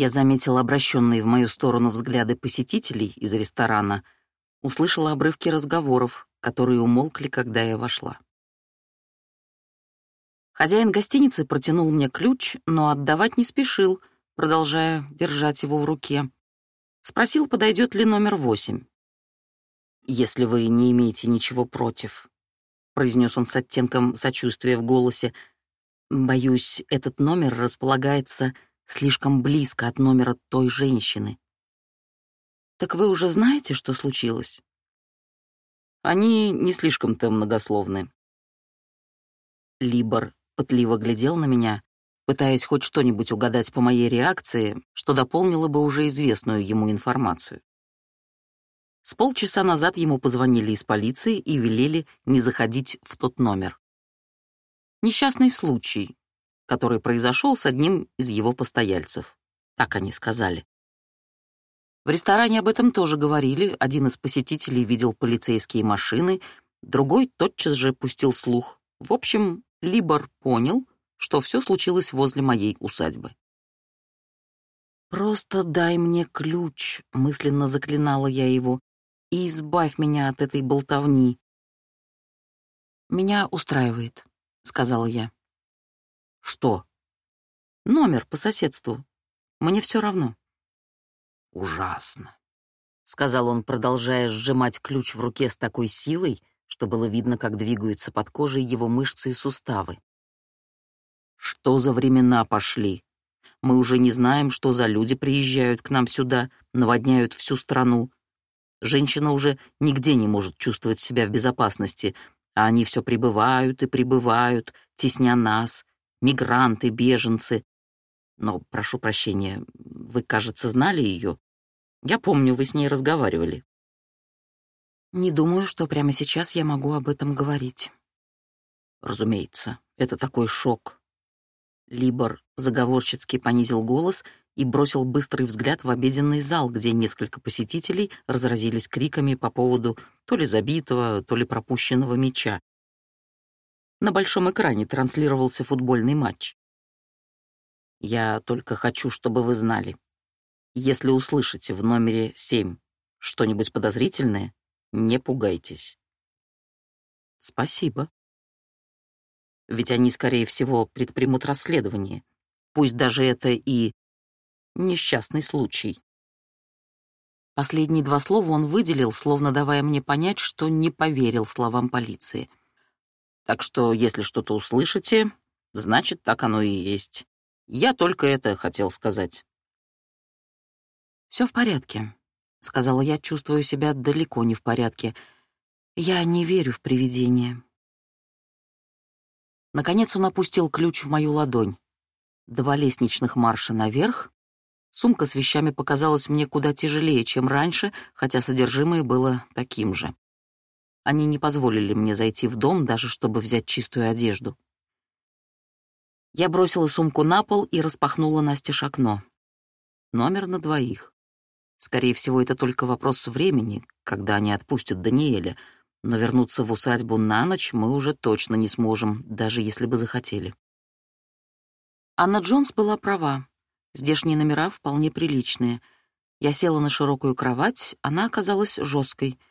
Я заметил обращенные в мою сторону взгляды посетителей из ресторана, услышала обрывки разговоров, которые умолкли, когда я вошла. Хозяин гостиницы протянул мне ключ, но отдавать не спешил, продолжая держать его в руке. Спросил, подойдет ли номер восемь. «Если вы не имеете ничего против», — произнес он с оттенком сочувствия в голосе, «боюсь, этот номер располагается слишком близко от номера той женщины. Так вы уже знаете, что случилось? Они не слишком-то многословны. Либор пытливо глядел на меня, пытаясь хоть что-нибудь угадать по моей реакции, что дополнило бы уже известную ему информацию. С полчаса назад ему позвонили из полиции и велели не заходить в тот номер. Несчастный случай, который произошел с одним из его постояльцев. Так они сказали. В ресторане об этом тоже говорили, один из посетителей видел полицейские машины, другой тотчас же пустил слух. В общем, Либор понял, что все случилось возле моей усадьбы. «Просто дай мне ключ», — мысленно заклинала я его, «и избавь меня от этой болтовни». «Меня устраивает», — сказала я. Что? Номер по соседству. Мне все равно. Ужасно, сказал он, продолжая сжимать ключ в руке с такой силой, что было видно, как двигаются под кожей его мышцы и суставы. Что за времена пошли? Мы уже не знаем, что за люди приезжают к нам сюда, наводняют всю страну. Женщина уже нигде не может чувствовать себя в безопасности, а они все прибывают и прибывают, тесня нас, мигранты, беженцы. Но, прошу прощения, вы, кажется, знали ее. Я помню, вы с ней разговаривали. Не думаю, что прямо сейчас я могу об этом говорить. Разумеется, это такой шок. Либор заговорщицки понизил голос и бросил быстрый взгляд в обеденный зал, где несколько посетителей разразились криками по поводу то ли забитого, то ли пропущенного мяча. На большом экране транслировался футбольный матч. Я только хочу, чтобы вы знали. Если услышите в номере 7 что-нибудь подозрительное, не пугайтесь. Спасибо. Ведь они, скорее всего, предпримут расследование. Пусть даже это и несчастный случай. Последние два слова он выделил, словно давая мне понять, что не поверил словам полиции — так что, если что-то услышите, значит, так оно и есть. Я только это хотел сказать. Все в порядке», — сказала я, чувствую себя далеко не в порядке. «Я не верю в привидения». Наконец он опустил ключ в мою ладонь. Два лестничных марша наверх. Сумка с вещами показалась мне куда тяжелее, чем раньше, хотя содержимое было таким же. Они не позволили мне зайти в дом, даже чтобы взять чистую одежду. Я бросила сумку на пол и распахнула настежь окно. Номер на двоих. Скорее всего, это только вопрос времени, когда они отпустят Даниэля, но вернуться в усадьбу на ночь мы уже точно не сможем, даже если бы захотели. Анна Джонс была права. Здешние номера вполне приличные. Я села на широкую кровать, она оказалась жесткой —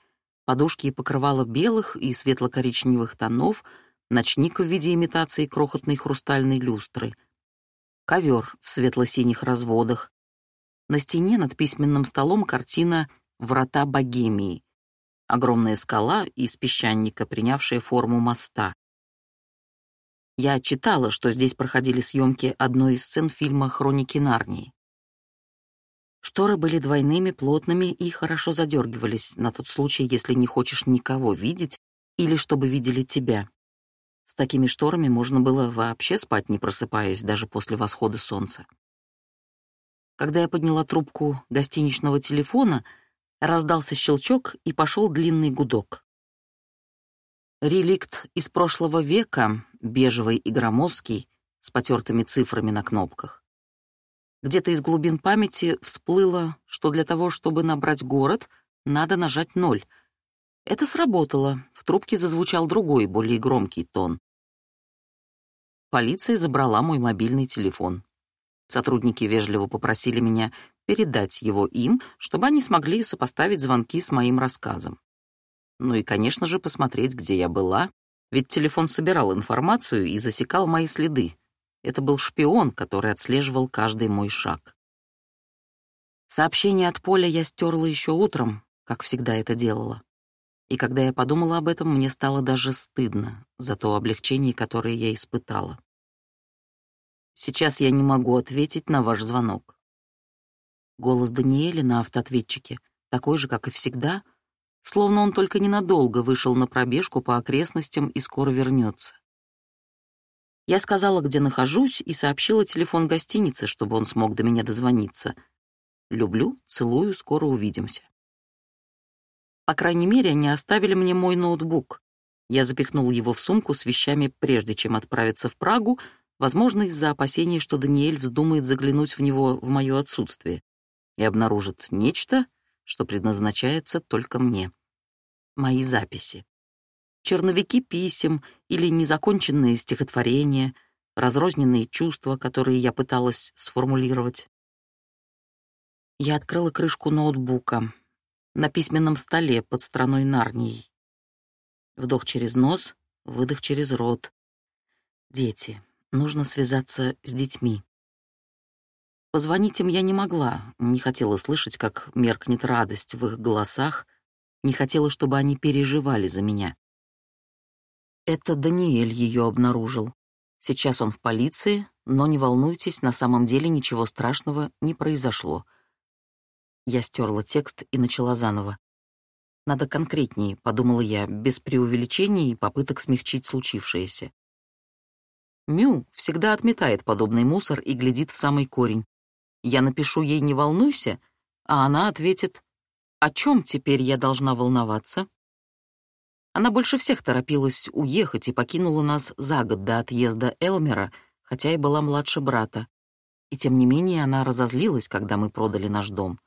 подушки и покрывала белых и светло-коричневых тонов, ночник в виде имитации крохотной хрустальной люстры, ковер в светло-синих разводах. На стене над письменным столом картина «Врата Богемии», огромная скала из песчаника, принявшая форму моста. Я читала, что здесь проходили съемки одной из сцен фильма «Хроники Нарнии». Шторы были двойными, плотными и хорошо задергивались на тот случай, если не хочешь никого видеть или чтобы видели тебя. С такими шторами можно было вообще спать, не просыпаясь, даже после восхода солнца. Когда я подняла трубку гостиничного телефона, раздался щелчок и пошел длинный гудок. Реликт из прошлого века, бежевый и громоздкий, с потертыми цифрами на кнопках. Где-то из глубин памяти всплыло, что для того, чтобы набрать город, надо нажать ноль. Это сработало. В трубке зазвучал другой, более громкий тон. Полиция забрала мой мобильный телефон. Сотрудники вежливо попросили меня передать его им, чтобы они смогли сопоставить звонки с моим рассказом. Ну и, конечно же, посмотреть, где я была, ведь телефон собирал информацию и засекал мои следы. Это был шпион, который отслеживал каждый мой шаг. Сообщение от Поля я стерла еще утром, как всегда это делала. И когда я подумала об этом, мне стало даже стыдно за то облегчение, которое я испытала. Сейчас я не могу ответить на ваш звонок. Голос Даниэля на автоответчике такой же, как и всегда, словно он только ненадолго вышел на пробежку по окрестностям и скоро вернется. Я сказала, где нахожусь, и сообщила телефон гостиницы, чтобы он смог до меня дозвониться. Люблю, целую, скоро увидимся. По крайней мере, они оставили мне мой ноутбук. Я запихнул его в сумку с вещами, прежде чем отправиться в Прагу, возможно, из-за опасений, что Даниэль вздумает заглянуть в него в мое отсутствие и обнаружит нечто, что предназначается только мне. Мои записи. Черновики писем или незаконченные стихотворения, разрозненные чувства, которые я пыталась сформулировать. Я открыла крышку ноутбука на письменном столе под страной Нарнией. Вдох через нос, выдох через рот. Дети. Нужно связаться с детьми. Позвонить им я не могла, не хотела слышать, как меркнет радость в их голосах, не хотела, чтобы они переживали за меня. Это Даниэль ее обнаружил. Сейчас он в полиции, но не волнуйтесь, на самом деле ничего страшного не произошло. Я стерла текст и начала заново. Надо конкретнее, подумала я, без преувеличений и попыток смягчить случившееся. Мю всегда отметает подобный мусор и глядит в самый корень. Я напишу ей «не волнуйся», а она ответит «О чем теперь я должна волноваться?» Она больше всех торопилась уехать и покинула нас за год до отъезда Элмера, хотя и была младше брата. И тем не менее она разозлилась, когда мы продали наш дом.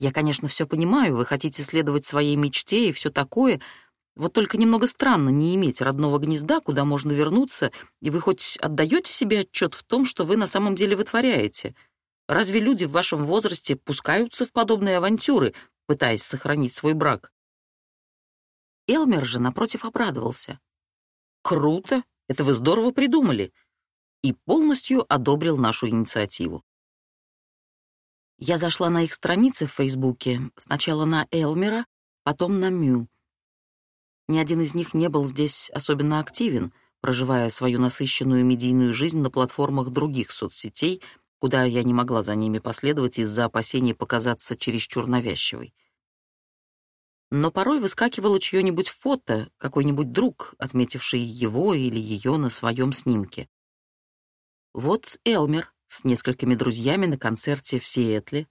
Я, конечно, все понимаю, вы хотите следовать своей мечте и все такое, вот только немного странно не иметь родного гнезда, куда можно вернуться, и вы хоть отдаете себе отчет в том, что вы на самом деле вытворяете? Разве люди в вашем возрасте пускаются в подобные авантюры, пытаясь сохранить свой брак? Элмер же, напротив, обрадовался. «Круто! Это вы здорово придумали!» и полностью одобрил нашу инициативу. Я зашла на их страницы в Фейсбуке, сначала на Элмера, потом на Мю. Ни один из них не был здесь особенно активен, проживая свою насыщенную медийную жизнь на платформах других соцсетей, куда я не могла за ними последовать из-за опасений показаться чересчур навязчивой. Но порой выскакивало чье-нибудь фото, какой-нибудь друг, отметивший его или ее на своем снимке. Вот Элмер с несколькими друзьями на концерте в Сиэтле.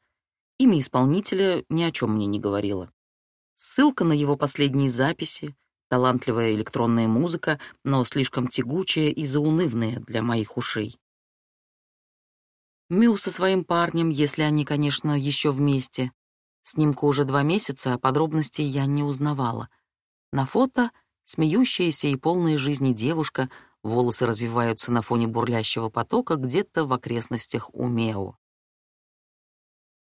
Имя исполнителя ни о чем мне не говорило. Ссылка на его последние записи, талантливая электронная музыка, но слишком тягучая и заунывная для моих ушей. Мю со своим парнем, если они, конечно, еще вместе. Снимку уже два месяца, а подробностей я не узнавала. На фото смеющаяся и полная жизни девушка, волосы развиваются на фоне бурлящего потока где-то в окрестностях Умео.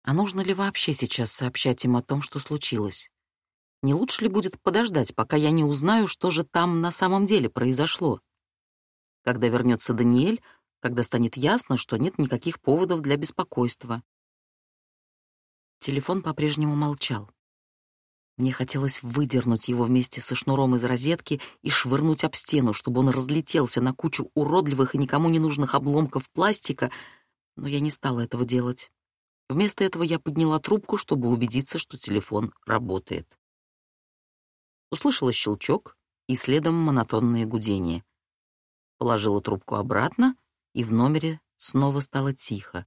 А нужно ли вообще сейчас сообщать им о том, что случилось? Не лучше ли будет подождать, пока я не узнаю, что же там на самом деле произошло? Когда вернется Даниэль, когда станет ясно, что нет никаких поводов для беспокойства. Телефон по-прежнему молчал. Мне хотелось выдернуть его вместе со шнуром из розетки и швырнуть об стену, чтобы он разлетелся на кучу уродливых и никому не нужных обломков пластика, но я не стала этого делать. Вместо этого я подняла трубку, чтобы убедиться, что телефон работает услышала щелчок и следом монотонное гудение. Положила трубку обратно, и в номере снова стало тихо.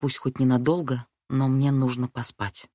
Пусть хоть ненадолго, но мне нужно поспать.